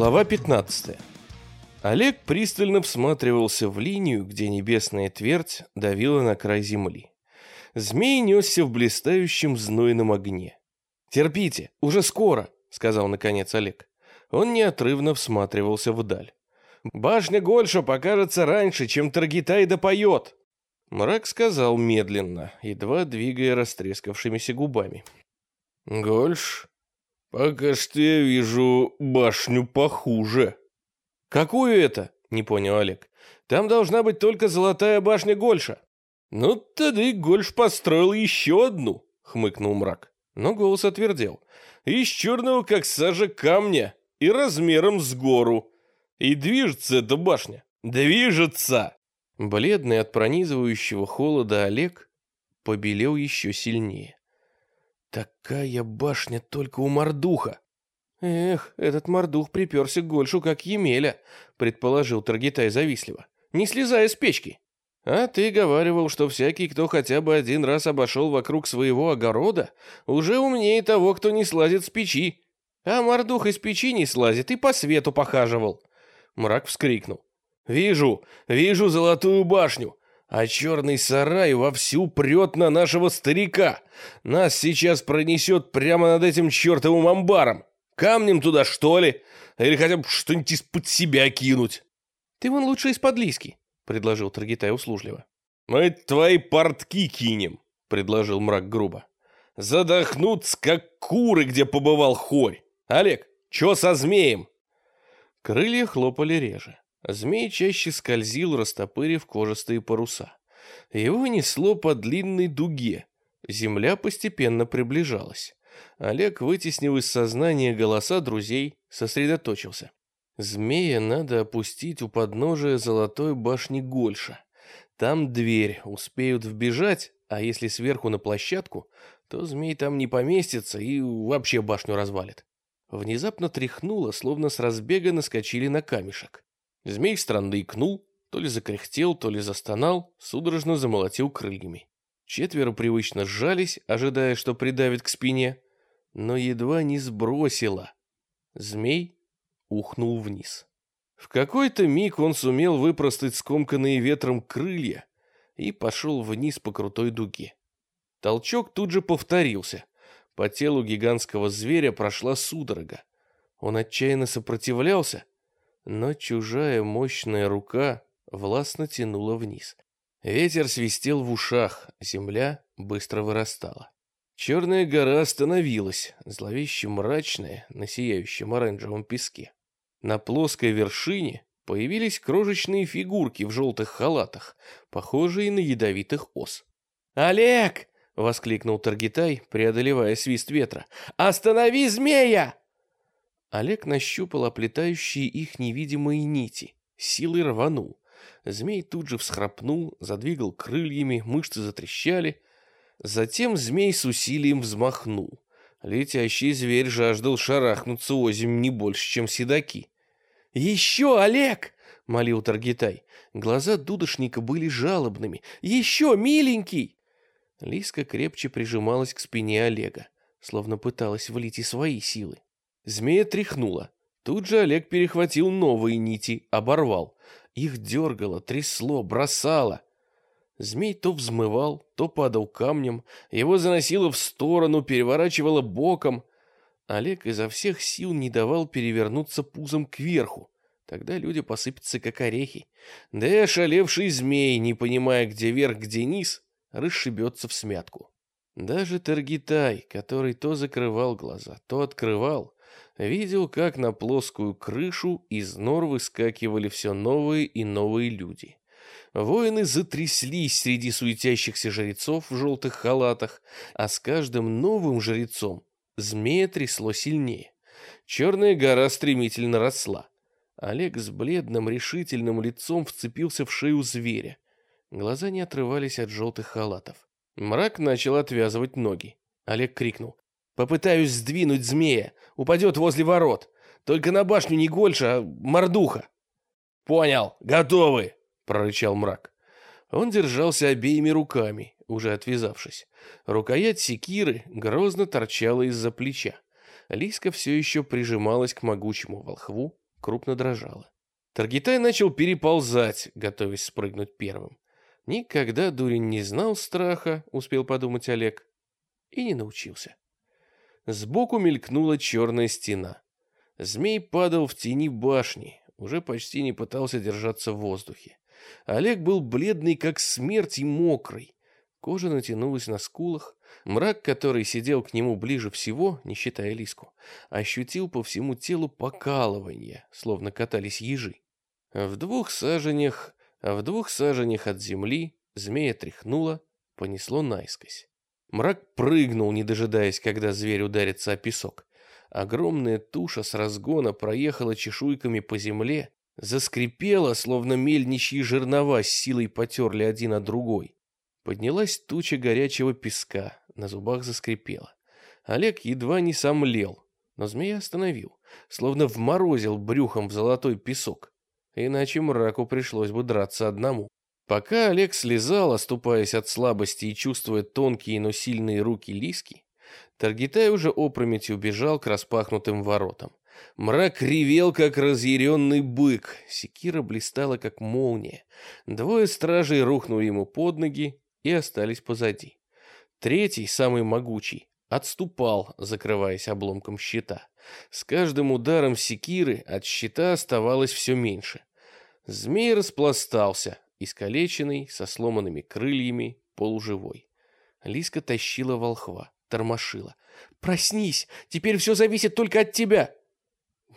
Глава 15. Олег пристально всматривался в линию, где небесная твердь давила на край земли. Змей несся в блистающем знойном огне. «Терпите, уже скоро», — сказал наконец Олег. Он неотрывно всматривался вдаль. «Башня Гольша покажется раньше, чем Таргитай допоет!» Мрак сказал медленно, едва двигая растрескавшимися губами. «Гольш, пока что я вижу башню похуже». «Какую это?» — не понял Олег. «Там должна быть только золотая башня Гольша». «Ну, тогда и Гольш построил еще одну», — хмыкнул мрак. Но голос отвердел. «Из черного, как сажа камня, и размером с гору. И движется эта башня. Движется!» Бледный от пронизывающего холода Олег побелел еще сильнее. «Такая башня только у Мордуха!» «Эх, этот Мордух приперся к Гольшу, как Емеля», — предположил Таргитай завистливо, не слезая с печки. «А ты говаривал, что всякий, кто хотя бы один раз обошел вокруг своего огорода, уже умнее того, кто не слазит с печи. А Мордух из печи не слазит и по свету похаживал». Мрак вскрикнул. «Вижу, вижу золотую башню, а черный сарай вовсю прет на нашего старика. Нас сейчас пронесет прямо над этим чертовым амбаром. Камнем туда, что ли? Или хотя бы что-нибудь из-под себя кинуть?» «Ты вон лучше из-под лиски», — предложил Таргитай услужливо. «Мы твои портки кинем», — предложил мрак грубо. «Задохнуться, как куры, где побывал хорь. Олег, чё со змеем?» Крылья хлопали реже. Змей чаще скользил, растопырив кожистые паруса. Его несло по длинной дуге. Земля постепенно приближалась. Олег вытеснил из сознания голоса друзей, сосредоточился. Змея надо опустить у подножия золотой башни Гольша. Там дверь, успеют вбежать, а если сверху на площадку, то змей там не поместится и вообще башню развалит. Внезапно тряхнуло, словно с разбега наскочили на камешек. Змей странно икнул, то ли закряхтел, то ли застонал, судорожно замолотил крыльями. Четверо привычно сжались, ожидая, что придавит к спине, но едва не сбросило. Змей ухнул вниз. В какой-то миг он сумел выпростать скомканные ветром крылья и пошел вниз по крутой дуге. Толчок тут же повторился. По телу гигантского зверя прошла судорога. Он отчаянно сопротивлялся, но чужая мощная рука властно тянула вниз. Ветер свистел в ушах, земля быстро вырастала. Черная гора остановилась, зловеще мрачная, на сияющем оранжевом песке. На плоской вершине появились крошечные фигурки в желтых халатах, похожие на ядовитых ос. «Олег!» — воскликнул Таргитай, преодолевая свист ветра. «Останови змея!» Олег нащупал оплетающие их невидимые нити, силой рванул. Змей тут же всхрапнул, задвигал крыльями, мышцы затрещали. Затем змей с усилием взмахнул. Летящий зверь жаждал шарахнуться озим не больше, чем седаки. «Еще, Олег!» — молил Таргитай. Глаза дудошника были жалобными. «Еще, миленький!» Лиска крепче прижималась к спине Олега, словно пыталась влить и свои силы. Змея тряхнула. Тут же Олег перехватил новые нити, оборвал. Их дергало, трясло, бросало. Змей то взмывал, то падал камнем, его заносило в сторону, переворачивало боком. Олег изо всех сил не давал перевернуться пузом кверху. Тогда люди посыпятся, как орехи. Да и ошалевший змей, не понимая, где верх, где низ, расшибется в смятку. Даже Таргитай, который то закрывал глаза, то открывал, видел, как на плоскую крышу из нор выскакивали все новые и новые люди. Воины затряслись среди суетящихся жрецов в желтых халатах, а с каждым новым жрецом змея трясло сильнее. Черная гора стремительно росла. Олег с бледным решительным лицом вцепился в шею зверя. Глаза не отрывались от желтых халатов. Мрак начал отвязывать ноги. Олег крикнул. «Попытаюсь сдвинуть змея. Упадет возле ворот. Только на башню не Гольша, а мордуха». «Понял. Готовы!» — прорычал мрак. Он держался обеими руками, уже отвязавшись. Рукоять секиры грозно торчала из-за плеча. Лиска все еще прижималась к могучему волхву, крупно дрожала. Таргитай начал переползать, готовясь спрыгнуть первым. Никогда дурень не знал страха, успел подумать Олег, и не научился. Сбоку мелькнула черная стена. Змей падал в тени башни, уже почти не пытался держаться в воздухе. Олег был бледный, как смерть, и мокрый. Кожа натянулась на скулах. Мрак, который сидел к нему ближе всего, не считая Лиску, ощутил по всему телу покалывание, словно катались ежи. В двух саженях, в двух саженях от земли змея тряхнула, понесло наискось. Мрак прыгнул, не дожидаясь, когда зверь ударится о песок. Огромная туша с разгона проехала чешуйками по земле, заскрипела, словно мельничьи жернова с силой потерли один от другой. Поднялась туча горячего песка, на зубах заскрипела. Олег едва не сомлел, но змея остановил, словно вморозил брюхом в золотой песок. Иначе мраку пришлось бы драться одному. Пока Олег слезал, оступаясь от слабости и чувствуя тонкие, но сильные руки Лиски, Таргитай уже опрометью убежал к распахнутым воротам. Мрак ревел, как разъяренный бык. Секира блистала, как молния. Двое стражей рухнули ему под ноги и остались позади. Третий, самый могучий, отступал, закрываясь обломком щита. С каждым ударом секиры от щита оставалось все меньше. Змей распластался, искалеченный, со сломанными крыльями, полуживой. Лиска тащила волхва, тормошила. «Проснись! Теперь все зависит только от тебя!»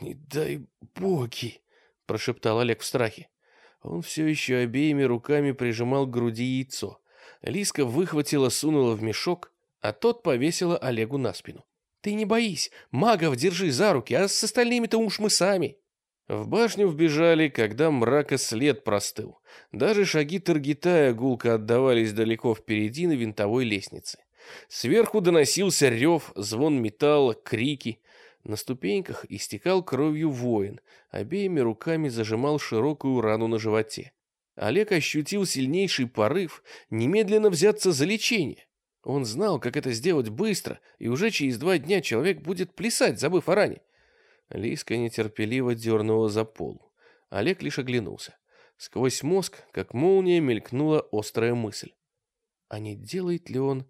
«Не дай боги!» — прошептал Олег в страхе. Он все еще обеими руками прижимал к груди яйцо. Лиска выхватила, сунула в мешок, а тот повесила Олегу на спину. «Ты не боись, магов держи за руки, а с остальными-то уж мы сами!» В башню вбежали, когда мрака след простыл. Даже шаги Таргитая гулко отдавались далеко впереди на винтовой лестнице. Сверху доносился рев, звон металла, крики. На ступеньках истекал кровью воин, обеими руками зажимал широкую рану на животе. Олег ощутил сильнейший порыв немедленно взяться за лечение. Он знал, как это сделать быстро, и уже через два дня человек будет плясать, забыв о ране. Лиска нетерпеливо дернула за пол. Олег лишь оглянулся. Сквозь мозг, как молния, мелькнула острая мысль. А не делает ли он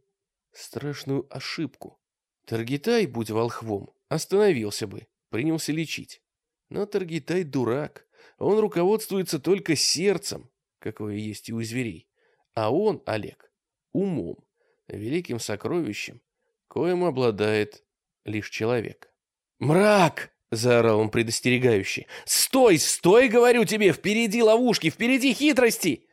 страшную ошибку? Таргитай, будь волхвом, остановился бы, принялся лечить. Но Таргитай дурак. Он руководствуется только сердцем, какое есть и у зверей. А он, Олег, умом, великим сокровищем, коим обладает лишь человек. «Мрак!» Заорал он предостерегающе. «Стой, стой, говорю тебе! Впереди ловушки, впереди хитрости!»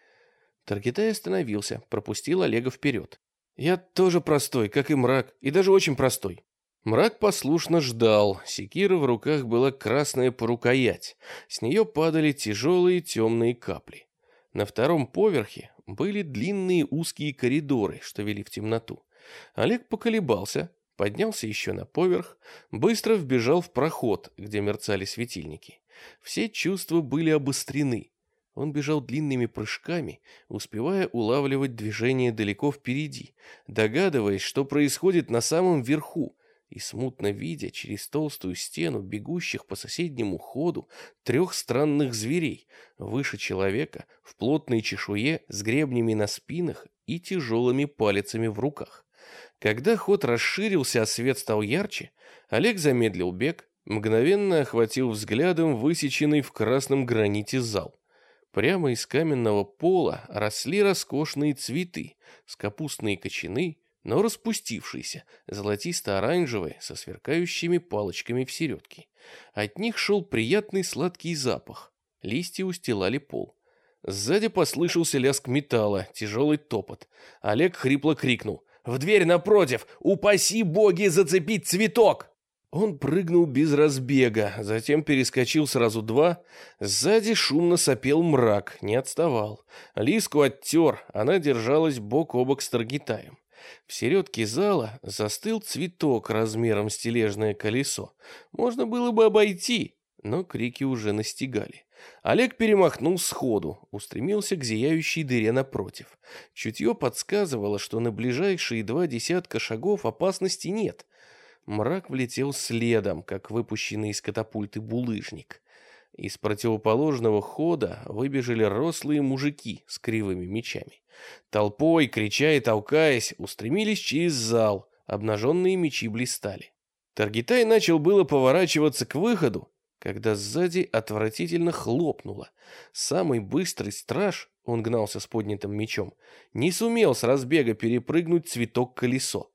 Таргитай остановился, пропустил Олега вперед. «Я тоже простой, как и мрак, и даже очень простой». Мрак послушно ждал. Секира в руках была красная по рукоять. С нее падали тяжелые темные капли. На втором поверхе были длинные узкие коридоры, что вели в темноту. Олег поколебался, поднялся еще на поверх, быстро вбежал в проход, где мерцали светильники. Все чувства были обострены. Он бежал длинными прыжками, успевая улавливать движение далеко впереди, догадываясь, что происходит на самом верху, и смутно видя через толстую стену бегущих по соседнему ходу трех странных зверей, выше человека, в плотной чешуе, с гребнями на спинах и тяжелыми палицами в руках. Когда ход расширился, а свет стал ярче, Олег замедлил бег, мгновенно охватил взглядом высеченный в красном граните зал. Прямо из каменного пола росли роскошные цветы, с капустные кочаны, но распустившиеся, золотисто-оранжевые, со сверкающими палочками в середке. От них шел приятный сладкий запах. Листья устилали пол. Сзади послышался лязг металла, тяжелый топот. Олег хрипло крикнул. В дверь напротив! Упаси боги зацепить цветок!» Он прыгнул без разбега, затем перескочил сразу два. Сзади шумно сопел мрак, не отставал. Лиску оттер, она держалась бок о бок с Таргитаем. В середке зала застыл цветок размером с тележное колесо. Можно было бы обойти, но крики уже настигали. Олег перемахнул сходу, устремился к зияющей дыре напротив. Чутье подсказывало, что на ближайшие два десятка шагов опасности нет. Мрак влетел следом, как выпущенный из катапульты булыжник. Из противоположного хода выбежали рослые мужики с кривыми мечами. Толпой, крича и толкаясь, устремились через зал, обнаженные мечи блистали. Таргитай начал было поворачиваться к выходу, когда сзади отвратительно хлопнуло. Самый быстрый страж, он гнался с поднятым мечом, не сумел с разбега перепрыгнуть цветок-колесо.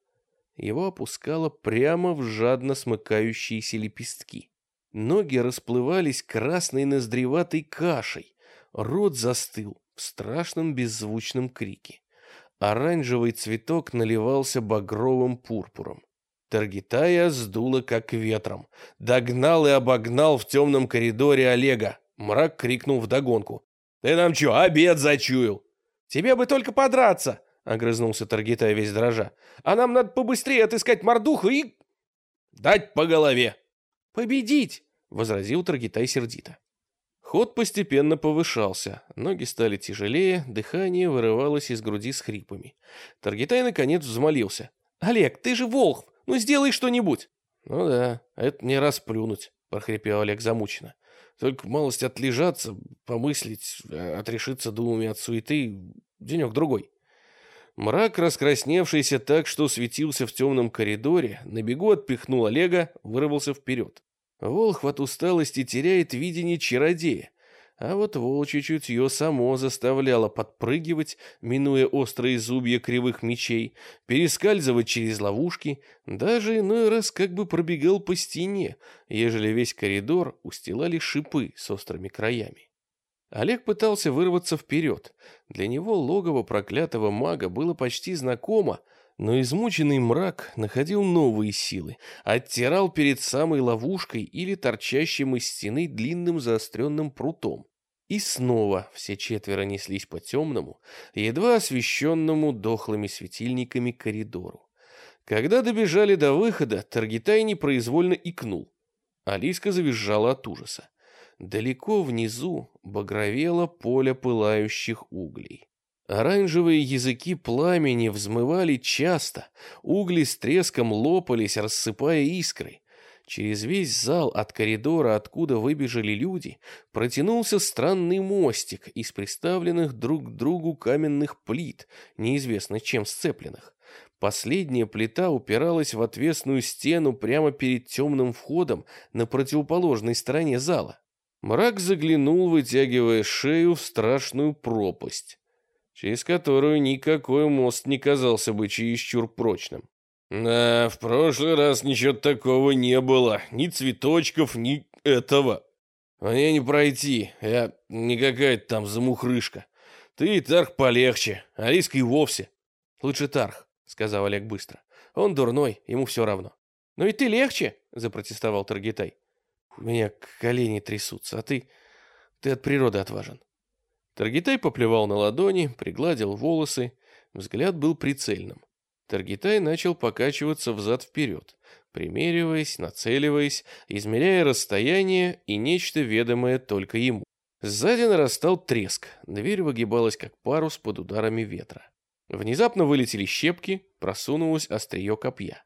Его опускало прямо в жадно смыкающиеся лепестки. Ноги расплывались красной ноздреватой кашей, рот застыл в страшном беззвучном крике. Оранжевый цветок наливался багровым пурпуром. Таргитая сдуло как ветром. Догнал и обогнал в темном коридоре Олега. Мрак крикнул вдогонку. «Ты нам чё, обед зачуял?» «Тебе бы только подраться!» — огрызнулся Таргитай весь дрожа. «А нам надо побыстрее отыскать мордуху и...» «Дать по голове!» «Победить!» — возразил Таргитай сердито. Ход постепенно повышался, ноги стали тяжелее, дыхание вырывалось из груди с хрипами. Таргитай наконец взмолился. «Олег, ты же волхв! Ну сделай что-нибудь!» «Ну да, это не расплюнуть», — прохрипел Олег замученно. «Только малость отлежаться, помыслить, отрешиться думами от суеты денек-другой». Мрак, раскрасневшийся так, что светился в темном коридоре, на бегу отпихнул Олега, вырвался вперед. Волхв от усталости теряет видение чародея, а вот волчье чутье само заставляло подпрыгивать, минуя острые зубья кривых мечей, перескальзывать через ловушки, даже иной раз как бы пробегал по стене, ежели весь коридор устилали шипы с острыми краями. Олег пытался вырваться вперед. Для него логово проклятого мага было почти знакомо, но измученный мрак находил новые силы, оттирал перед самой ловушкой или торчащим из стены длинным заостренным прутом. И снова все четверо неслись по темному, едва освещенному дохлыми светильниками коридору. Когда добежали до выхода, Таргитай непроизвольно икнул. Алиска завизжала от ужаса. Далеко внизу багровело поле пылающих углей. Оранжевые языки пламени взмывали часто, угли с треском лопались, рассыпая искры. Через весь зал от коридора, откуда выбежали люди, протянулся странный мостик из приставленных друг к другу каменных плит, неизвестно чем сцепленных. Последняя плита упиралась в отвесную стену прямо перед темным входом на противоположной стороне зала. Мрак заглянул, вытягивая шею в страшную пропасть через которую никакой мост не казался бы чересчур прочным. Да, в прошлый раз ничего такого не было, ни цветочков, ни этого. Мне не пройти, я не какая-то там замухрышка. Ты, Тарх, полегче, Алиска и вовсе. Лучше Тарх, сказал Олег быстро. Он дурной, ему все равно. Ну и ты легче, запротестовал Таргитай. У меня колени трясутся, а ты... Ты от природы отважен. Таргитай поплевал на ладони, пригладил волосы, взгляд был прицельным. Таргитай начал покачиваться взад-вперед, примериваясь, нацеливаясь, измеряя расстояние и нечто ведомое только ему. Сзади нарастал треск, дверь выгибалась как парус под ударами ветра. Внезапно вылетели щепки, просунулось острие копья.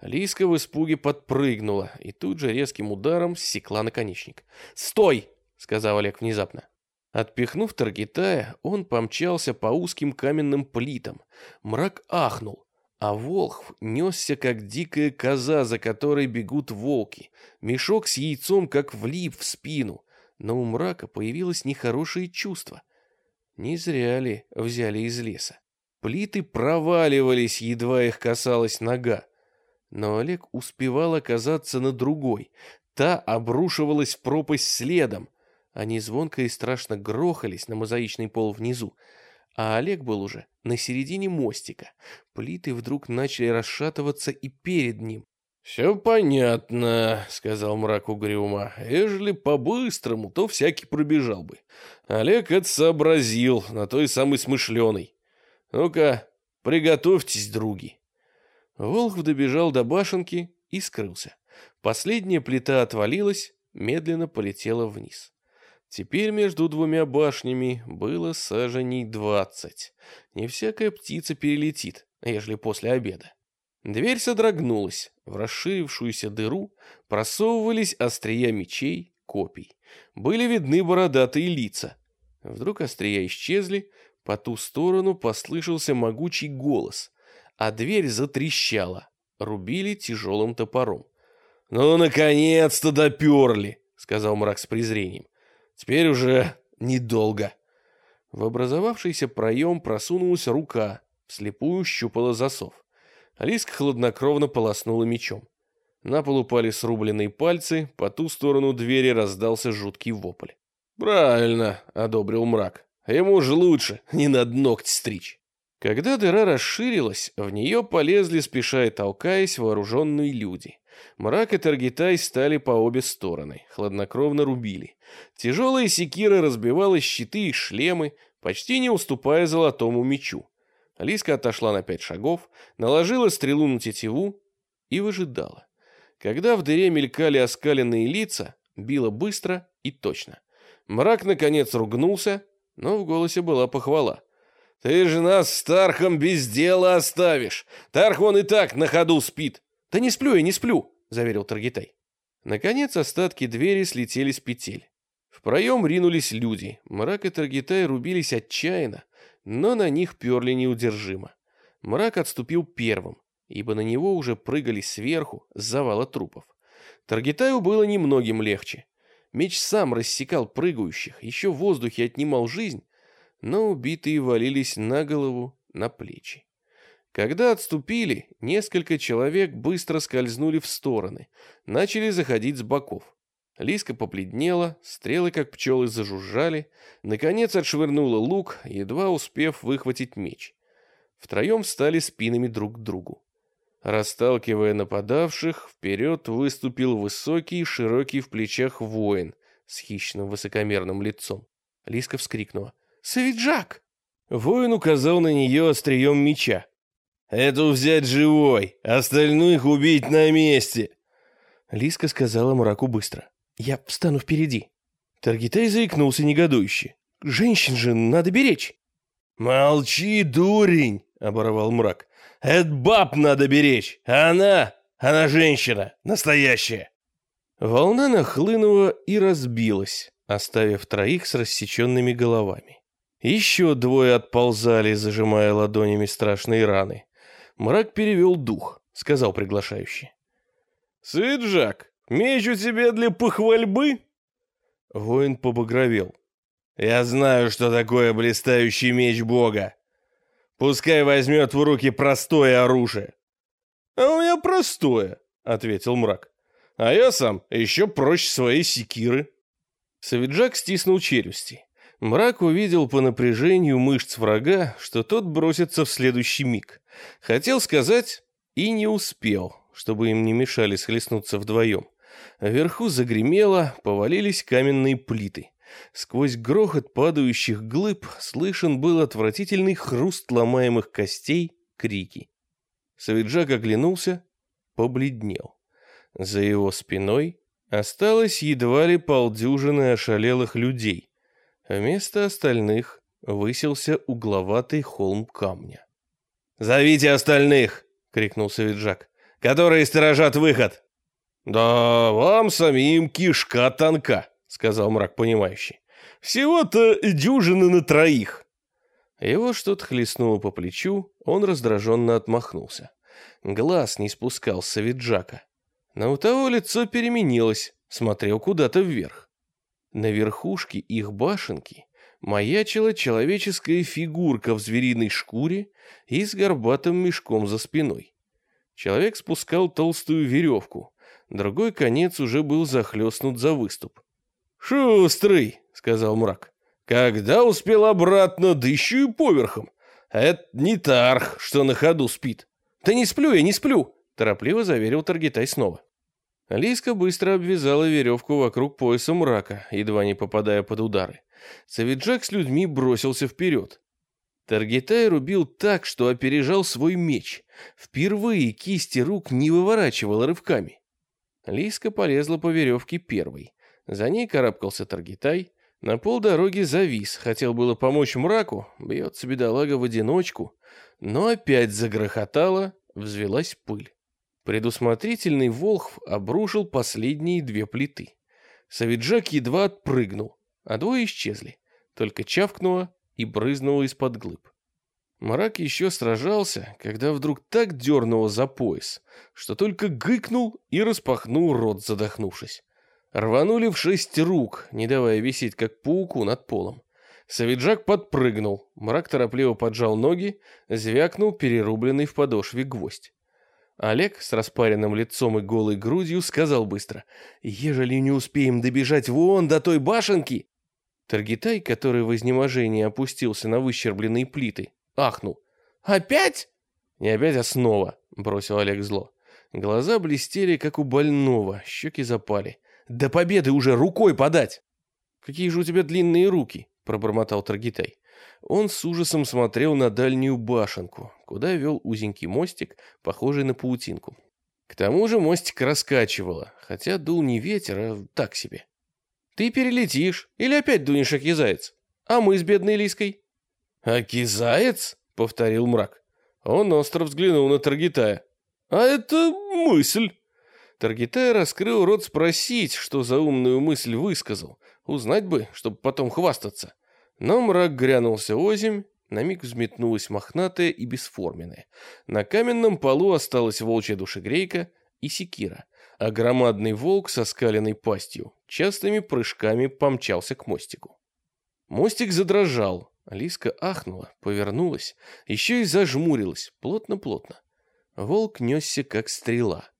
Лиска в испуге подпрыгнула и тут же резким ударом ссекла наконечник. «Стой!» — сказал Олег внезапно. Отпихнув Таргитая, он помчался по узким каменным плитам. Мрак ахнул, а Волхв несся, как дикая коза, за которой бегут волки. Мешок с яйцом, как влип в спину. Но у мрака появилось нехорошее чувство. Не зря ли взяли из леса. Плиты проваливались, едва их касалась нога. Но Олег успевал оказаться на другой. Та обрушивалась в пропасть следом. Они звонко и страшно грохались на мозаичный пол внизу, а Олег был уже на середине мостика. Плиты вдруг начали расшатываться и перед ним. «Все понятно», — сказал мрак угрюмо. «Ежели по-быстрому, то всякий пробежал бы. Олег это сообразил, на той самой смышленой. Ну-ка, приготовьтесь, други». Волхв добежал до башенки и скрылся. Последняя плита отвалилась, медленно полетела вниз. Теперь между двумя башнями было саженей двадцать. Не всякая птица перелетит, ежели после обеда. Дверь содрогнулась. В расширившуюся дыру просовывались острия мечей, копий. Были видны бородатые лица. Вдруг острия исчезли, по ту сторону послышался могучий голос, а дверь затрещала. Рубили тяжелым топором. «Ну, наконец-то доперли!» — сказал мрак с презрением. «Теперь уже недолго». В образовавшийся проем просунулась рука, вслепую щупала засов. Алиска хладнокровно полоснула мечом. На пол упали срубленные пальцы, по ту сторону двери раздался жуткий вопль. «Правильно», — одобрил мрак. «Ему же лучше, не над ногти стричь». Когда дыра расширилась, в нее полезли, спеша и толкаясь, вооруженные люди. Мрак и Таргитай стали по обе стороны, хладнокровно рубили. Тяжелые секиры разбивала щиты и шлемы, почти не уступая золотому мечу. Алиска отошла на пять шагов, наложила стрелу на тетиву и выжидала. Когда в дыре мелькали оскаленные лица, била быстро и точно. Мрак, наконец, ругнулся, но в голосе была похвала. «Ты же нас с Тархом без дела оставишь! Тарх вон и так на ходу спит!» «Да не сплю я, не сплю!» — заверил Таргитай. Наконец остатки двери слетели с петель. В проем ринулись люди. Мрак и Таргитай рубились отчаянно, но на них перли неудержимо. Мрак отступил первым, ибо на него уже прыгали сверху с завала трупов. Таргитаю было немногим легче. Меч сам рассекал прыгающих, еще в воздухе отнимал жизнь, но убитые валились на голову, на плечи. Когда отступили, несколько человек быстро скользнули в стороны, начали заходить с боков. Лиска побледнела, стрелы, как пчелы, зажужжали, наконец отшвырнула лук, едва успев выхватить меч. Втроем встали спинами друг к другу. Расталкивая нападавших, вперед выступил высокий, широкий в плечах воин с хищным высокомерным лицом. Лиска вскрикнула. «Савиджак!» Воин указал на нее острием меча. «Эту взять живой, остальных убить на месте!» Лиска сказала мраку быстро. «Я встану впереди». Таргитай заикнулся негодующе. «Женщин же надо беречь!» «Молчи, дурень!» — оборвал мрак. «Это баб надо беречь, она... она женщина, настоящая!» Волна нахлынула и разбилась, оставив троих с рассеченными головами. Еще двое отползали, зажимая ладонями страшные раны. Мрак перевел дух, сказал приглашающий. «Сыджак, меч у тебя для похвальбы?» Воин побагровел. «Я знаю, что такое блистающий меч Бога. Пускай возьмет в руки простое оружие». «А у меня простое», — ответил мрак. «А я сам еще проще своей секиры». Савиджак стиснул челюсти. Мрак увидел по напряжению мышц врага, что тот бросится в следующий миг. Хотел сказать и не успел, чтобы им не мешали схлестнуться вдвоем. Вверху загремело, повалились каменные плиты. Сквозь грохот падающих глыб слышен был отвратительный хруст ломаемых костей, крики. Савиджак оглянулся, побледнел. За его спиной осталось едва ли полдюжины ошалелых людей. Вместо остальных высился угловатый холм камня. «Зовите остальных!» — крикнул Савиджак. «Которые сторожат выход!» «Да вам самим кишка тонка!» — сказал мрак понимающий. «Всего-то дюжины на троих!» Его что-то хлестнуло по плечу, он раздраженно отмахнулся. Глаз не спускал с Савиджака. Но у того лицо переменилось, смотрел куда-то вверх. На верхушке их башенки маячила человеческая фигурка в звериной шкуре и с горбатым мешком за спиной. Человек спускал толстую веревку, другой конец уже был захлестнут за выступ. «Шустрый!» — сказал мрак. «Когда успел обратно, да и поверхом? Это не Тарх, что на ходу спит». «Да не сплю я, не сплю!» — торопливо заверил Таргитай снова. Лиска быстро обвязала веревку вокруг пояса мрака, едва не попадая под удары. Савиджак с людьми бросился вперед. Таргитай рубил так, что опережал свой меч. Впервые кисти рук не выворачивал рывками. Лиска полезла по веревке первой. За ней карабкался Таргитай. На полдороги завис, хотел было помочь мраку, бьется бедолага в одиночку, но опять загрохотало, взвелась пыль. Предусмотрительный Волхв обрушил последние две плиты. Савиджак едва отпрыгнул, а двое исчезли. Только чавкнуло и брызнуло из-под глыб. Мрак еще сражался, когда вдруг так дернуло за пояс, что только гыкнул и распахнул рот, задохнувшись. Рванули в шесть рук, не давая висеть, как пауку над полом. Савиджак подпрыгнул, мрак торопливо поджал ноги, звякнул перерубленный в подошве гвоздь. Олег с распаренным лицом и голой грудью сказал быстро, «Ежели не успеем добежать вон до той башенки...» Таргитай, который в изнеможении опустился на выщербленные плиты, ахнул. «Опять?» «Не опять, а снова», — бросил Олег зло. Глаза блестели, как у больного, щеки запали. «До победы уже рукой подать!» «Какие же у тебя длинные руки!» — пробормотал Таргитай. Он с ужасом смотрел на дальнюю башенку, куда вел узенький мостик, похожий на паутинку. К тому же мостик раскачивало, хотя дул не ветер, а так себе. «Ты перелетишь или опять дунешь окизаец? А мы с бедной Лиской?» «Окизаец?» — повторил мрак. Он остро взглянул на Таргитая. «А это мысль!» Таргитай раскрыл рот спросить, что за умную мысль высказал. Узнать бы, чтобы потом хвастаться. Но мрак грянулся озимь, на миг взметнулась мохнатая и бесформенная. На каменном полу осталась волчья душегрейка и секира, а громадный волк со скаленной пастью частыми прыжками помчался к мостику. Мостик задрожал, Алиска ахнула, повернулась, еще и зажмурилась, плотно-плотно. Волк несся, как стрела.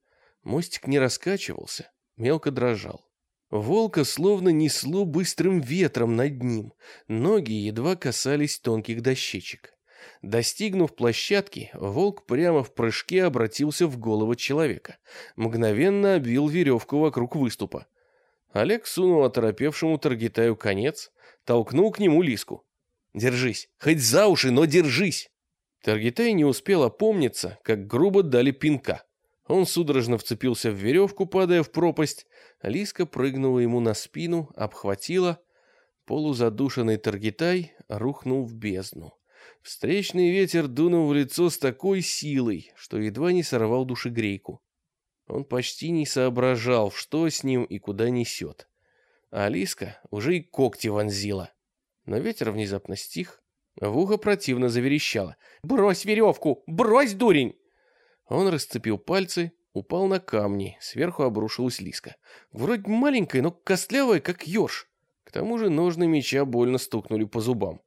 Мостик не раскачивался, мелко дрожал. Волка словно несло быстрым ветром над ним. Ноги едва касались тонких дощечек. Достигнув площадки, волк прямо в прыжке обратился в голову человека. Мгновенно обвил веревку вокруг выступа. Олег сунул оторопевшему Таргитаю конец, толкнул к нему лиску. «Держись! Хоть за уши, но держись!» Таргитай не успел опомниться, как грубо дали пинка. Он судорожно вцепился в веревку, падая в пропасть. Лиска прыгнула ему на спину, обхватила. Полузадушенный Таргитай рухнул в бездну. Встречный ветер дунул в лицо с такой силой, что едва не сорвал душегрейку. Он почти не соображал, что с ним и куда несет. А Алиска уже и когти вонзила. Но ветер внезапно стих. В ухо противно заверещало. «Брось веревку! Брось, дурень!» Он расцепил пальцы, упал на камни, сверху обрушилась лиска. Вроде маленькая, но костлявая, как еж. К тому же ножны меча больно стукнули по зубам.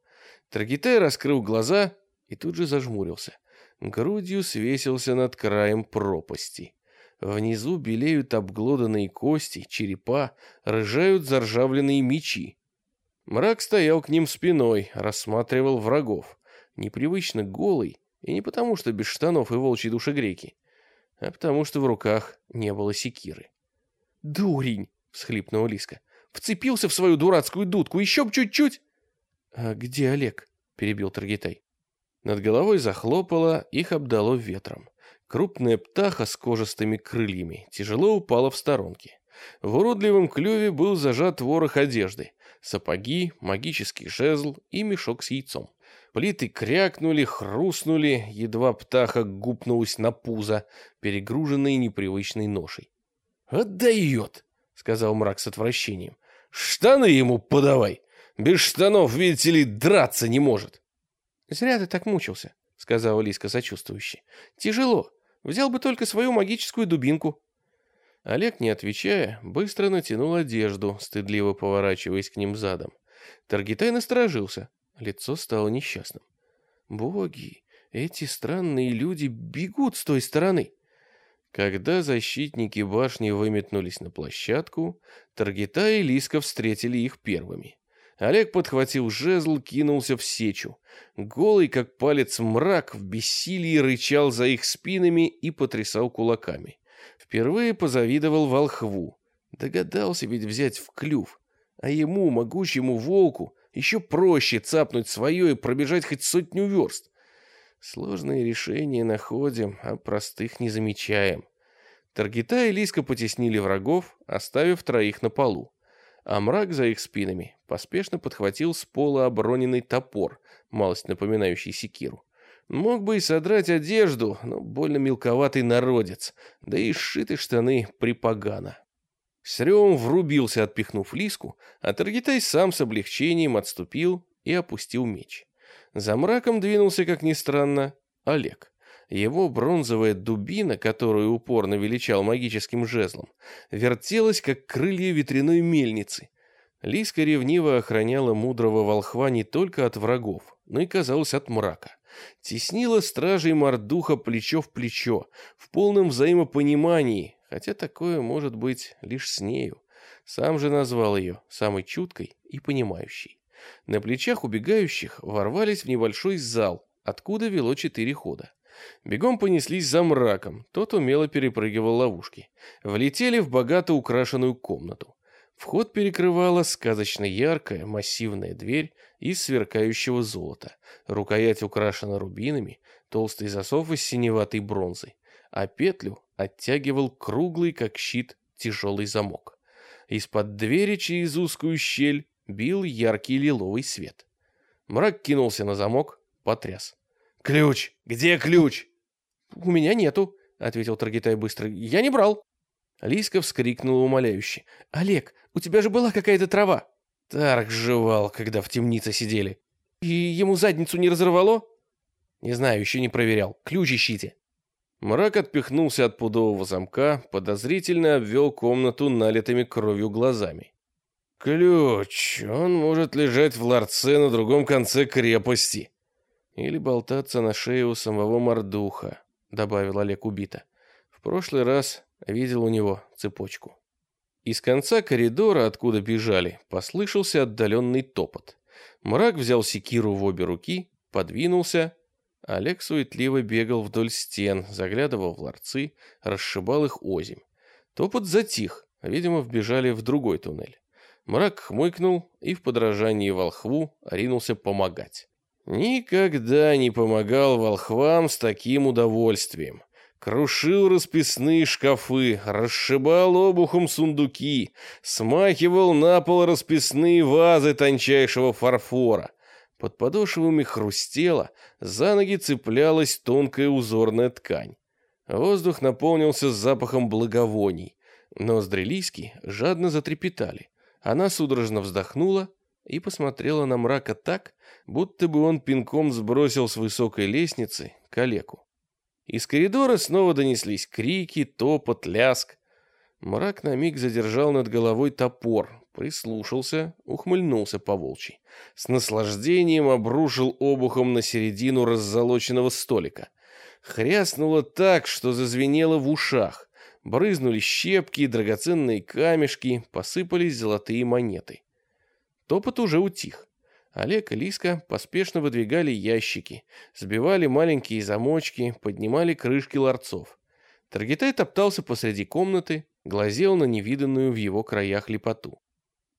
Трагитай раскрыл глаза и тут же зажмурился. Грудью свесился над краем пропасти. Внизу белеют обглоданные кости, черепа, рыжают заржавленные мечи. Мрак стоял к ним спиной, рассматривал врагов. Непривычно голый, и не потому, что без штанов и волчьей душегреки, а потому, что в руках не было секиры. «Дурень!» — всхлипнула Лиска. «Вцепился в свою дурацкую дудку, еще б чуть-чуть!» «А где Олег?» — перебил Таргитай. Над головой захлопало, их обдало ветром. Крупная птаха с кожистыми крыльями тяжело упала в сторонки. В уродливом клюве был зажат ворох одежды, сапоги, магический жезл и мешок с яйцом. Плиты крякнули, хрустнули, едва птаха гупнулась на пузо, перегруженной непривычной ношей. «Отдает!» — сказал мрак с отвращением. «Штаны ему подавай! Без штанов, видите ли, драться не может!» «Зря ты так мучился», — сказала Лиска сочувствующе. «Тяжело. Взял бы только свою магическую дубинку». Олег, не отвечая, быстро натянул одежду, стыдливо поворачиваясь к ним задом. Таргитай насторожился, Лицо стало несчастным. Боги, эти странные люди бегут с той стороны. Когда защитники башни выметнулись на площадку, Таргита и Лиска встретили их первыми. Олег подхватил жезл, кинулся в сечу. Голый, как палец мрак, в бессилии рычал за их спинами и потрясал кулаками. Впервые позавидовал волхву. Догадался ведь взять в клюв. А ему, могучему волку, еще проще цапнуть свое и пробежать хоть сотню верст. Сложные решения находим, а простых не замечаем. Таргита и Лиска потеснили врагов, оставив троих на полу. А мрак за их спинами поспешно подхватил с пола обороненный топор, малость напоминающий секиру. Мог бы и содрать одежду, но больно мелковатый народец, да и сшиты штаны припогано. С ревом врубился, отпихнув Лиску, а Таргитай сам с облегчением отступил и опустил меч. За мраком двинулся, как ни странно, Олег. Его бронзовая дубина, которую упорно величал магическим жезлом, вертелась, как крылья ветряной мельницы. Лиска ревниво охраняла мудрого волхва не только от врагов, но и, казалось, от мрака. Теснила стражей Мордуха плечо в плечо, в полном взаимопонимании, хотя такое может быть лишь с нею. Сам же назвал ее самой чуткой и понимающей. На плечах убегающих ворвались в небольшой зал, откуда вело четыре хода. Бегом понеслись за мраком, тот умело перепрыгивал ловушки. Влетели в богато украшенную комнату. Вход перекрывала сказочно яркая массивная дверь из сверкающего золота. Рукоять украшена рубинами, толстый засов из синеватой бронзы, а петлю оттягивал круглый, как щит, тяжелый замок. Из-под двери через узкую щель бил яркий лиловый свет. Мрак кинулся на замок, потряс. «Ключ! Где ключ?» «У меня нету», — ответил Таргитай быстро. «Я не брал». Лиска вскрикнула умоляюще. «Олег, у тебя же была какая-то трава». Тарк жевал, когда в темнице сидели. «И ему задницу не разорвало?» «Не знаю, еще не проверял. Ключ ищите». Мрак отпихнулся от пудового замка, подозрительно обвел комнату налитыми кровью глазами. «Ключ! Он может лежать в ларце на другом конце крепости. Или болтаться на шее у самого Мордуха», — добавил Олег убито. «В прошлый раз видел у него цепочку». Из конца коридора, откуда бежали, послышался отдаленный топот. Мрак взял секиру в обе руки, подвинулся. Олег суетливо бегал вдоль стен, заглядывал в ларцы, расшибал их озимь. Топот затих, видимо, вбежали в другой туннель. Мрак хмыкнул и в подражании волхву ринулся помогать. Никогда не помогал волхвам с таким удовольствием крушил расписные шкафы, расшибал обухом сундуки, смахивал на пол расписные вазы тончайшего фарфора. Под подошвами хрустело, за ноги цеплялась тонкая узорная ткань. Воздух наполнился запахом благовоний. Ноздри Лиски жадно затрепетали. Она судорожно вздохнула и посмотрела на мрака так, будто бы он пинком сбросил с высокой лестницы калеку. Из коридора снова донеслись крики, топот, ляск. Мрак на миг задержал над головой топор, прислушался, ухмыльнулся по волчьи. С наслаждением обрушил обухом на середину раззолоченного столика. Хряснуло так, что зазвенело в ушах. Брызнули щепки, драгоценные камешки, посыпались золотые монеты. Топот уже утих. Олег и Лиска поспешно выдвигали ящики, сбивали маленькие замочки, поднимали крышки ларцов. Таргитай топтался посреди комнаты, глазел на невиданную в его краях лепоту.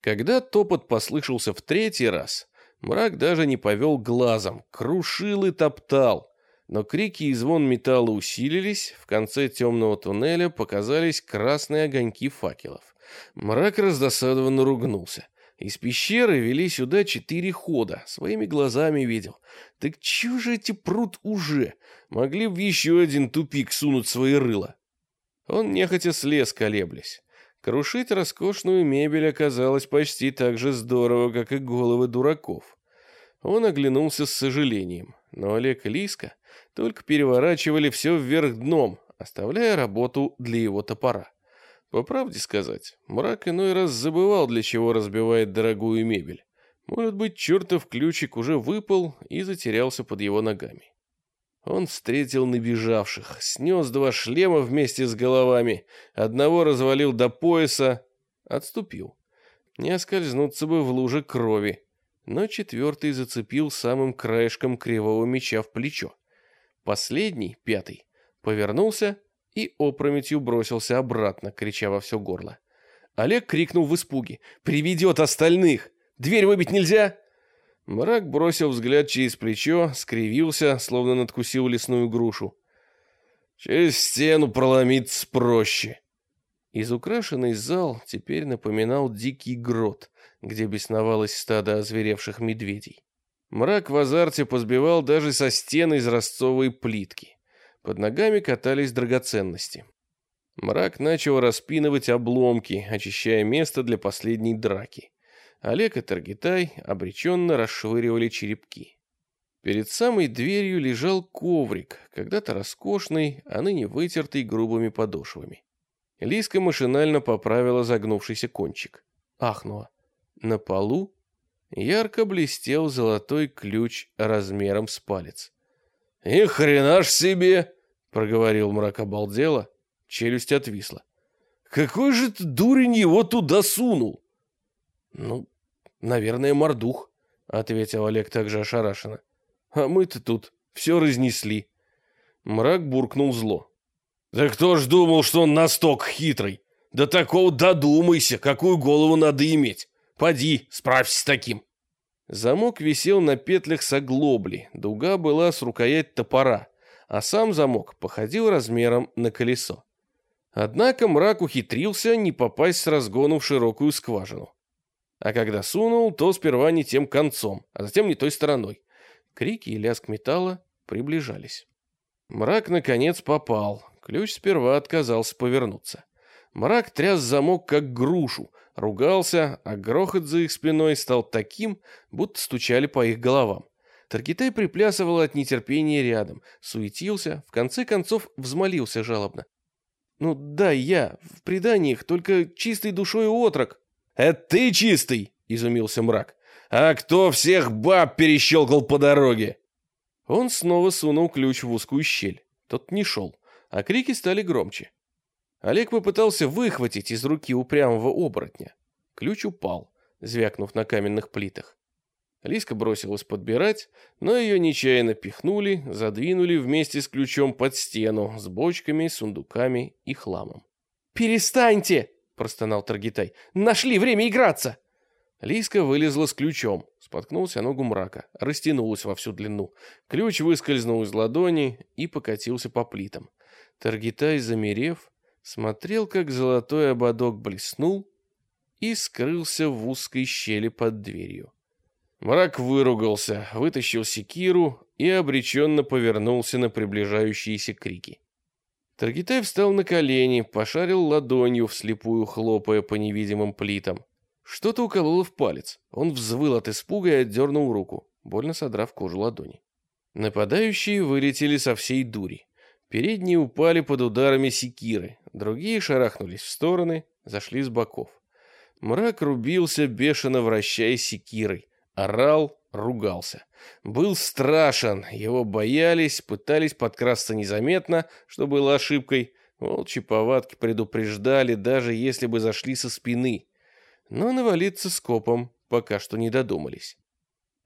Когда топот послышался в третий раз, мрак даже не повел глазом, крушил и топтал. Но крики и звон металла усилились, в конце темного туннеля показались красные огоньки факелов. Мрак раздосадованно ругнулся. Из пещеры вели сюда четыре хода, своими глазами видел. Так чего же эти прут уже? Могли бы еще один тупик сунуть свои рыла. Он нехотя слез, колеблясь. Крушить роскошную мебель оказалось почти так же здорово, как и головы дураков. Он оглянулся с сожалением, но Олег и Лиска только переворачивали все вверх дном, оставляя работу для его топора. По правде сказать, мрак иной раз забывал, для чего разбивает дорогую мебель. Может быть, чертов ключик уже выпал и затерялся под его ногами. Он встретил набежавших, снес два шлема вместе с головами, одного развалил до пояса, отступил. Не оскользнуться бы в луже крови, но четвертый зацепил самым краешком кривого меча в плечо. Последний, пятый, повернулся и опрометью бросился обратно, крича во все горло. Олег крикнул в испуге. «Приведет остальных! Дверь выбить нельзя!» Мрак бросил взгляд через плечо, скривился, словно надкусил лесную грушу. «Через стену проломиться проще!» Изукрашенный зал теперь напоминал дикий грот, где бесновалось стадо озверевших медведей. Мрак в азарте позбивал даже со стены изразцовые плитки. Под ногами катались драгоценности. Мрак начал распинывать обломки, очищая место для последней драки. Олег и Таргитай обреченно расшвыривали черепки. Перед самой дверью лежал коврик, когда-то роскошный, а ныне вытертый грубыми подошвами. Лиска машинально поправила загнувшийся кончик. Ахнула. На полу ярко блестел золотой ключ размером с палец. «И хрена ж себе!» — проговорил мрак обалдело, челюсть отвисла. «Какой же ты дурень его туда сунул?» «Ну, наверное, мордух», — ответил Олег также ошарашенно. А мы-то тут все разнесли. Мрак буркнул зло. Да кто ж думал, что он настолько хитрый? Да такого додумайся, какую голову надо иметь. Поди, справься с таким. Замок висел на петлях с оглобли, дуга была с рукоять топора, а сам замок походил размером на колесо. Однако мрак ухитрился не попасть с разгону в широкую скважину. А когда сунул, то сперва не тем концом, а затем не той стороной. Крики и лязг металла приближались. Мрак, наконец, попал. Ключ сперва отказался повернуться. Мрак тряс замок, как грушу, ругался, а грохот за их спиной стал таким, будто стучали по их головам. Таргитай приплясывал от нетерпения рядом, суетился, в конце концов взмолился жалобно. «Ну да, я, в преданиях, только чистой душой отрок». «Это ты чистый!» — изумился мрак. А кто всех баб перещелкал по дороге? Он снова сунул ключ в узкую щель. Тот не шел, а крики стали громче. Олег попытался выхватить из руки упрямого оборотня. Ключ упал, звякнув на каменных плитах. Лиска бросилась подбирать, но ее нечаянно пихнули, задвинули вместе с ключом под стену с бочками, сундуками и хламом. «Перестаньте!» – простонал Таргитай. «Нашли время играться!» Лиска вылезла с ключом, споткнулся ногу мрака, растянулась во всю длину. Ключ выскользнул из ладони и покатился по плитам. Таргитай, замерев, смотрел, как золотой ободок блеснул и скрылся в узкой щели под дверью. Мрак выругался, вытащил секиру и обреченно повернулся на приближающиеся крики. Таргитай встал на колени, пошарил ладонью, вслепую хлопая по невидимым плитам. Что-то укололо в палец. Он взвыл от испуга и отдернул руку, больно содрав кожу ладони. Нападающие вылетели со всей дури. Передние упали под ударами секиры, другие шарахнулись в стороны, зашли с боков. Мрак рубился, бешено вращая секирой. Орал, ругался. Был страшен, его боялись, пытались подкрасться незаметно, что было ошибкой. Волчьи повадки предупреждали, даже если бы зашли со спины но навалиться скопом пока что не додумались.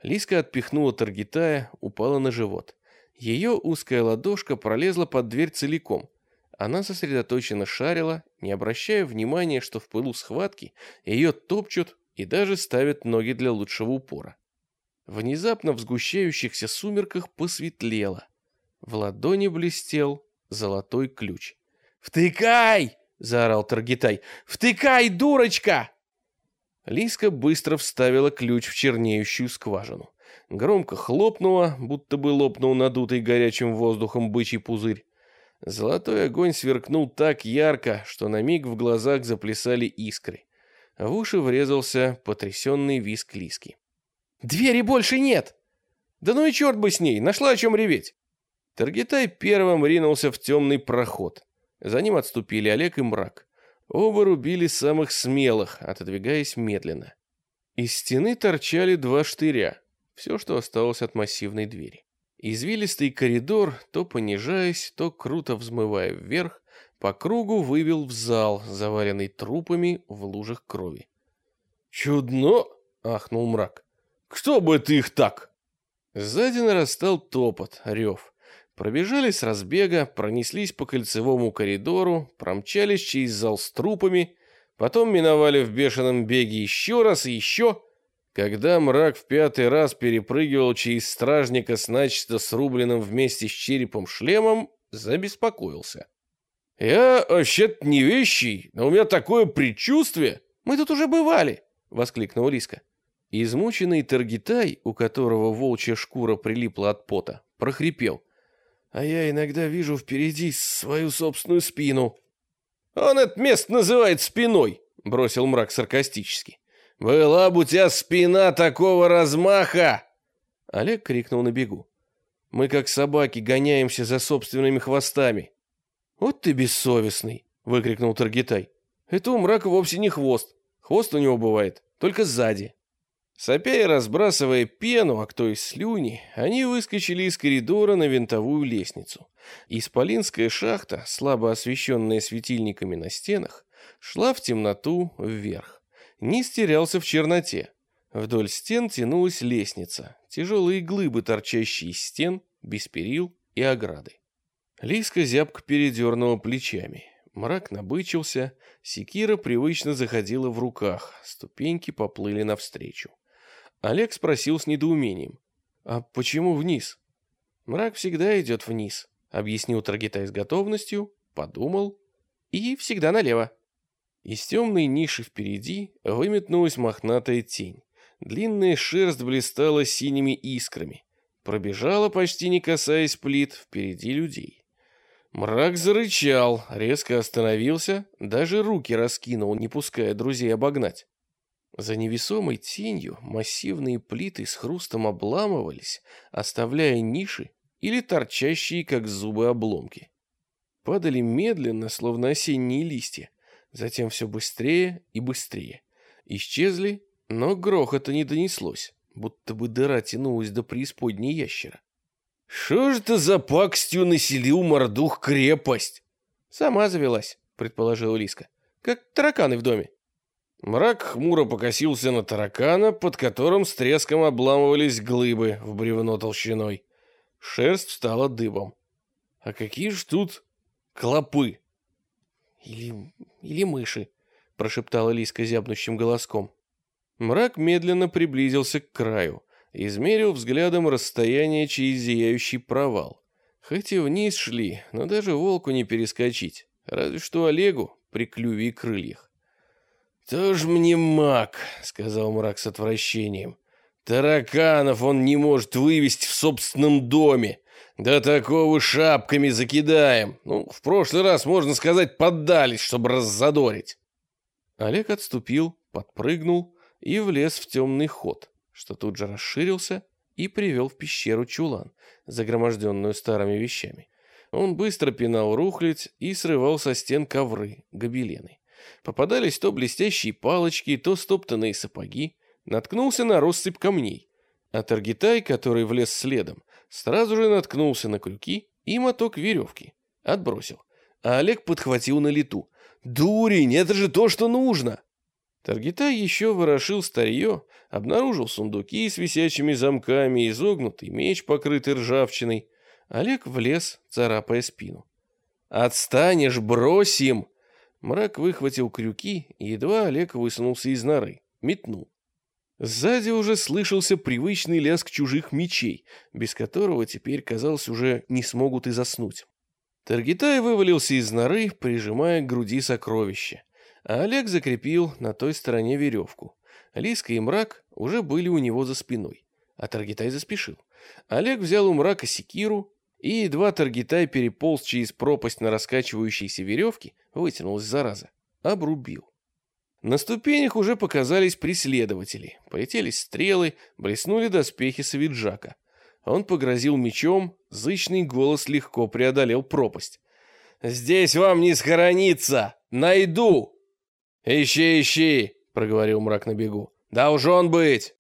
Лиска отпихнула Таргитая, упала на живот. Ее узкая ладошка пролезла под дверь целиком. Она сосредоточенно шарила, не обращая внимания, что в пылу схватки ее топчут и даже ставят ноги для лучшего упора. Внезапно в сгущающихся сумерках посветлело. В ладони блестел золотой ключ. «Втыкай!» — заорал Таргитай. «Втыкай, дурочка!» Лиска быстро вставила ключ в чернеющую скважину. Громко хлопнула, будто бы лопнул надутый горячим воздухом бычий пузырь. Золотой огонь сверкнул так ярко, что на миг в глазах заплясали искры. В уши врезался потрясенный виск Лиски. «Двери больше нет!» «Да ну и черт бы с ней, нашла о чем реветь!» Таргитай первым ринулся в темный проход. За ним отступили Олег и Мрак. Оба рубили самых смелых, отодвигаясь медленно. Из стены торчали два штыря, все, что осталось от массивной двери. Извилистый коридор, то понижаясь, то круто взмывая вверх, по кругу вывел в зал, заваленный трупами в лужах крови. «Чудно!» — ахнул мрак. «Кто бы ты их так?» Сзади нарастал топот, рев. Пробежали с разбега, пронеслись по кольцевому коридору, промчались через зал с трупами, потом миновали в бешеном беге еще раз и еще. Когда мрак в пятый раз перепрыгивал через стражника с начисто срубленным вместе с черепом шлемом, забеспокоился. «Я вообще-то не вещий, но у меня такое предчувствие!» «Мы тут уже бывали!» — воскликнул Риска. Измученный Таргитай, у которого волчья шкура прилипла от пота, прохрипел. «А я иногда вижу впереди свою собственную спину». «Он это место называет спиной», — бросил мрак саркастически. «Была бы у тебя спина такого размаха!» Олег крикнул на бегу. «Мы, как собаки, гоняемся за собственными хвостами». «Вот ты бессовестный!» — выкрикнул Таргитай. «Это у мрака вовсе не хвост. Хвост у него бывает только сзади». Сопя и разбрасывая пену, а кто и слюни, они выскочили из коридора на винтовую лестницу. Исполинская шахта, слабо освещенная светильниками на стенах, шла в темноту вверх. Низ терялся в черноте. Вдоль стен тянулась лестница, тяжелые глыбы, торчащие из стен, без перил и ограды. Лиска зябко передернула плечами. Мрак набычился, секира привычно заходила в руках, ступеньки поплыли навстречу. Олег спросил с недоумением. «А почему вниз?» «Мрак всегда идет вниз», — объяснил Таргитай с готовностью, подумал и всегда налево. Из темной ниши впереди выметнулась мохнатая тень. Длинная шерсть блистала синими искрами. Пробежала, почти не касаясь плит, впереди людей. Мрак зарычал, резко остановился, даже руки раскинул, не пуская друзей обогнать. За невесомой тенью массивные плиты с хрустом обламывались, оставляя ниши или торчащие, как зубы, обломки. Падали медленно, словно осенние листья, затем все быстрее и быстрее. Исчезли, но грохота не донеслось, будто бы дыра тянулась до преисподней ящера. «Что же это за пакостью населил мордух крепость?» «Сама завелась», — предположила Лиска. «Как тараканы в доме». Мрак хмуро покосился на таракана, под которым с треском обламывались глыбы в бревно толщиной. Шерсть стала дыбом. «А какие ж тут клопы?» «Или... или мыши», — прошептала Лиска зябнущим голоском. Мрак медленно приблизился к краю, измерил взглядом расстояние через зияющий провал. Хоть и вниз шли, но даже волку не перескочить, разве что Олегу при клюве и крыльях. «Тоже мне маг», — сказал мрак с отвращением. «Тараканов он не может вывести в собственном доме. Да такого шапками закидаем. Ну, в прошлый раз, можно сказать, поддались, чтобы раззадорить». Олег отступил, подпрыгнул и влез в темный ход, что тут же расширился и привел в пещеру чулан, загроможденную старыми вещами. Он быстро пинал рухлядь и срывал со стен ковры, гобелены. Попадались то блестящие палочки, то стоптанные сапоги. Наткнулся на россыпь камней. А Таргитай, который влез следом, сразу же наткнулся на крюки и моток веревки. Отбросил. А Олег подхватил на лету. «Дурень, это же то, что нужно!» Таргитай еще ворошил старье, обнаружил сундуки с висячими замками, изогнутый меч, покрытый ржавчиной. Олег влез, царапая спину. «Отстанешь, бросим!» Мрак выхватил крюки, и едва Олег высунулся из норы. Метнул. Сзади уже слышался привычный лязг чужих мечей, без которого теперь, казалось, уже не смогут и заснуть. Таргитай вывалился из норы, прижимая к груди сокровища, а Олег закрепил на той стороне веревку. Лиска и мрак уже были у него за спиной, а Таргитай заспешил. Олег взял у мрака секиру, и едва Таргитай переполз через пропасть на раскачивающейся веревке, вытянулась зараза, обрубил. На ступенях уже показались преследователи. Полетели стрелы, блеснули доспехи Савиджака. Он погрозил мечом, зычный голос легко преодолел пропасть. «Здесь вам не схорониться! Найду!» «Ищи, ищи!» — проговорил мрак на бегу. «Должен быть!»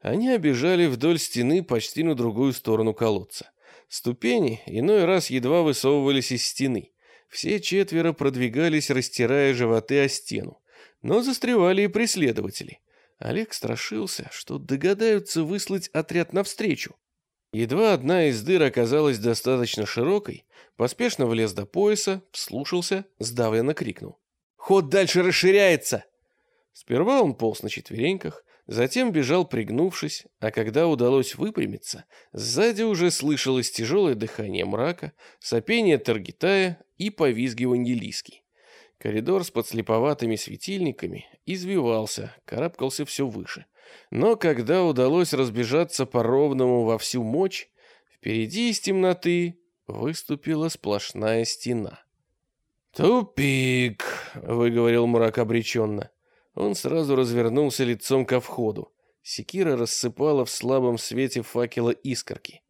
Они обежали вдоль стены почти на другую сторону колодца. Ступени иной раз едва высовывались из стены. Все четверо продвигались, растирая животы о стену. Но застревали и преследователи. Олег страшился, что догадаются выслать отряд навстречу. Едва одна из дыр оказалась достаточно широкой, поспешно влез до пояса, вслушался, сдавленно крикнул. «Ход дальше расширяется!» Сперва он полз на четвереньках, Затем бежал пригнувшись, а когда удалось выпрямиться, сзади уже слышалось тяжелое дыхание мрака, сопение Таргитая и повизгиванье Лиски. Коридор с подслеповатыми светильниками извивался, карабкался все выше. Но когда удалось разбежаться по ровному во всю мощь, впереди из темноты выступила сплошная стена. «Тупик», — выговорил мрак обреченно. Он сразу развернулся лицом ко входу. Секира рассыпала в слабом свете факела искорки.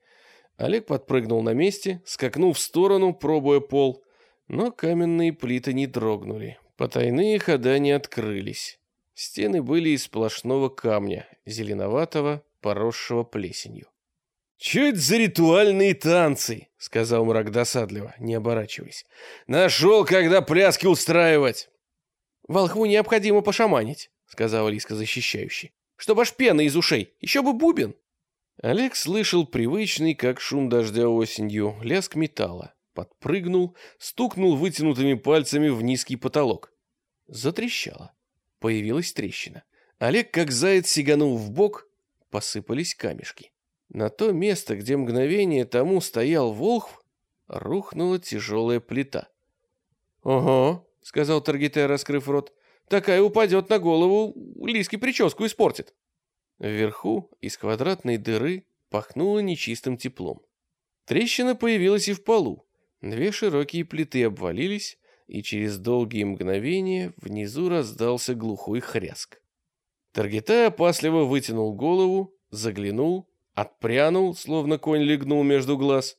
Олег подпрыгнул на месте, скакнул в сторону, пробуя пол, но каменные плиты не дрогнули. Потайные хода не открылись. Стены были из сплошного камня, зеленоватого, поросшего плесенью. «Чуть за ритуальные танцы!» — сказал мрак досадливо, не оборачиваясь. «Нашел, когда пляски устраивать!» «Волхву необходимо пошаманить», — сказала Лиска защищающий. «Чтобы аж пена из ушей, еще бы бубен!» Олег слышал привычный, как шум дождя осенью, лязг металла. Подпрыгнул, стукнул вытянутыми пальцами в низкий потолок. Затрещало. Появилась трещина. Олег, как заяц, сиганул в бок, посыпались камешки. На то место, где мгновение тому стоял Волхв, рухнула тяжелая плита. «Ого», — сказал Таргитер, раскрыв рот, — «такая упадет на голову, Лиски прическу испортит». Вверху из квадратной дыры пахнуло нечистым теплом. Трещина появилась и в полу. Две широкие плиты обвалились, и через долгие мгновения внизу раздался глухой хряск. Таргитай опасливо вытянул голову, заглянул Отпрянул, словно конь легнул между глаз.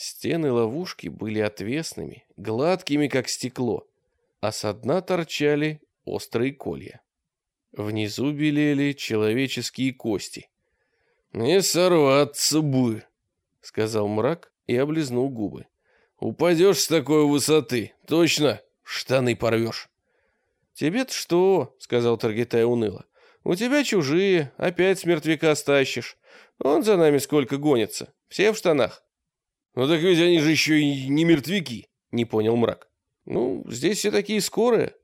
Стены ловушки были отвесными, гладкими, как стекло, а со дна торчали острые колья. Внизу белели человеческие кости. «Не сорваться бы», — сказал мрак и облизнул губы. «Упадешь с такой высоты, точно штаны порвешь». «Тебе-то что?» — сказал Таргитай уныло. «У тебя чужие, опять с мертвяка стащишь. Он за нами сколько гонится. Все в штанах. Ну так ведь они же еще и не мертвяки, не понял мрак. Ну, здесь все такие скорые.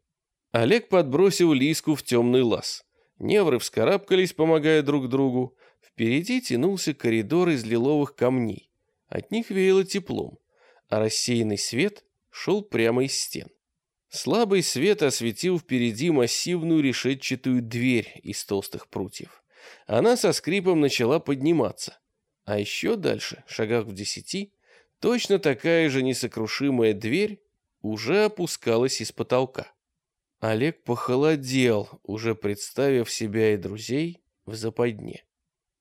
Олег подбросил Лиску в темный лаз. Невры вскарабкались, помогая друг другу. Впереди тянулся коридор из лиловых камней. От них веяло теплом, а рассеянный свет шел прямо из стен. Слабый свет осветил впереди массивную решетчатую дверь из толстых прутьев она со скрипом начала подниматься. А еще дальше, шагах в десяти, точно такая же несокрушимая дверь уже опускалась из потолка. Олег похолодел, уже представив себя и друзей в западне.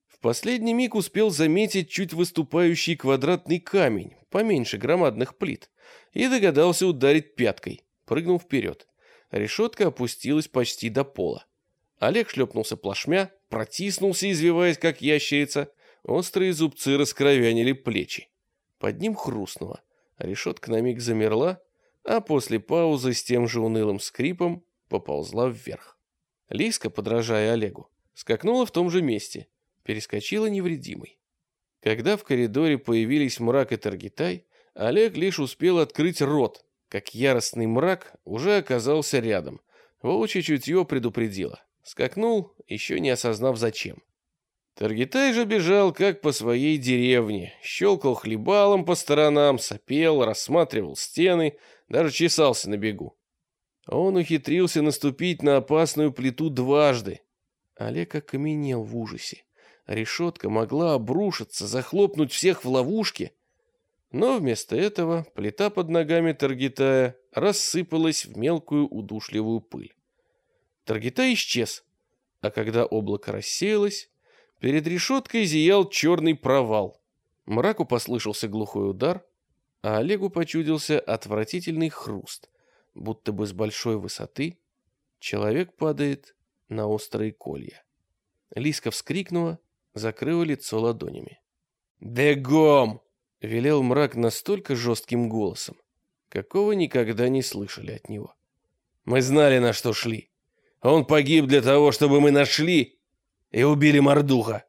В последний миг успел заметить чуть выступающий квадратный камень, поменьше громадных плит, и догадался ударить пяткой, прыгнул вперед. Решетка опустилась почти до пола. Олег шлепнулся плашмя, протиснулся, извиваясь, как ящерица. Острые зубцы раскровянили плечи. Под ним хрустнуло. Решетка на миг замерла, а после паузы с тем же унылым скрипом поползла вверх. Лиска, подражая Олегу, скакнула в том же месте, перескочила невредимой. Когда в коридоре появились мрак и Таргитай, Олег лишь успел открыть рот, как яростный мрак уже оказался рядом. Волчье чутье предупредило. Скакнул, еще не осознав зачем. Таргитай же бежал, как по своей деревне, щелкал хлебалом по сторонам, сопел, рассматривал стены, даже чесался на бегу. Он ухитрился наступить на опасную плиту дважды. Олег окаменел в ужасе. Решетка могла обрушиться, захлопнуть всех в ловушке. Но вместо этого плита под ногами Таргитая рассыпалась в мелкую удушливую пыль. Таргита исчез, а когда облако рассеялось, перед решеткой зиял черный провал. Мраку послышался глухой удар, а Олегу почудился отвратительный хруст, будто бы с большой высоты человек падает на острые колья. Лиска вскрикнула, закрыла лицо ладонями. «Дегом!» — велел мрак настолько жестким голосом, какого никогда не слышали от него. «Мы знали, на что шли. Он погиб для того, чтобы мы нашли и убили Мордуха.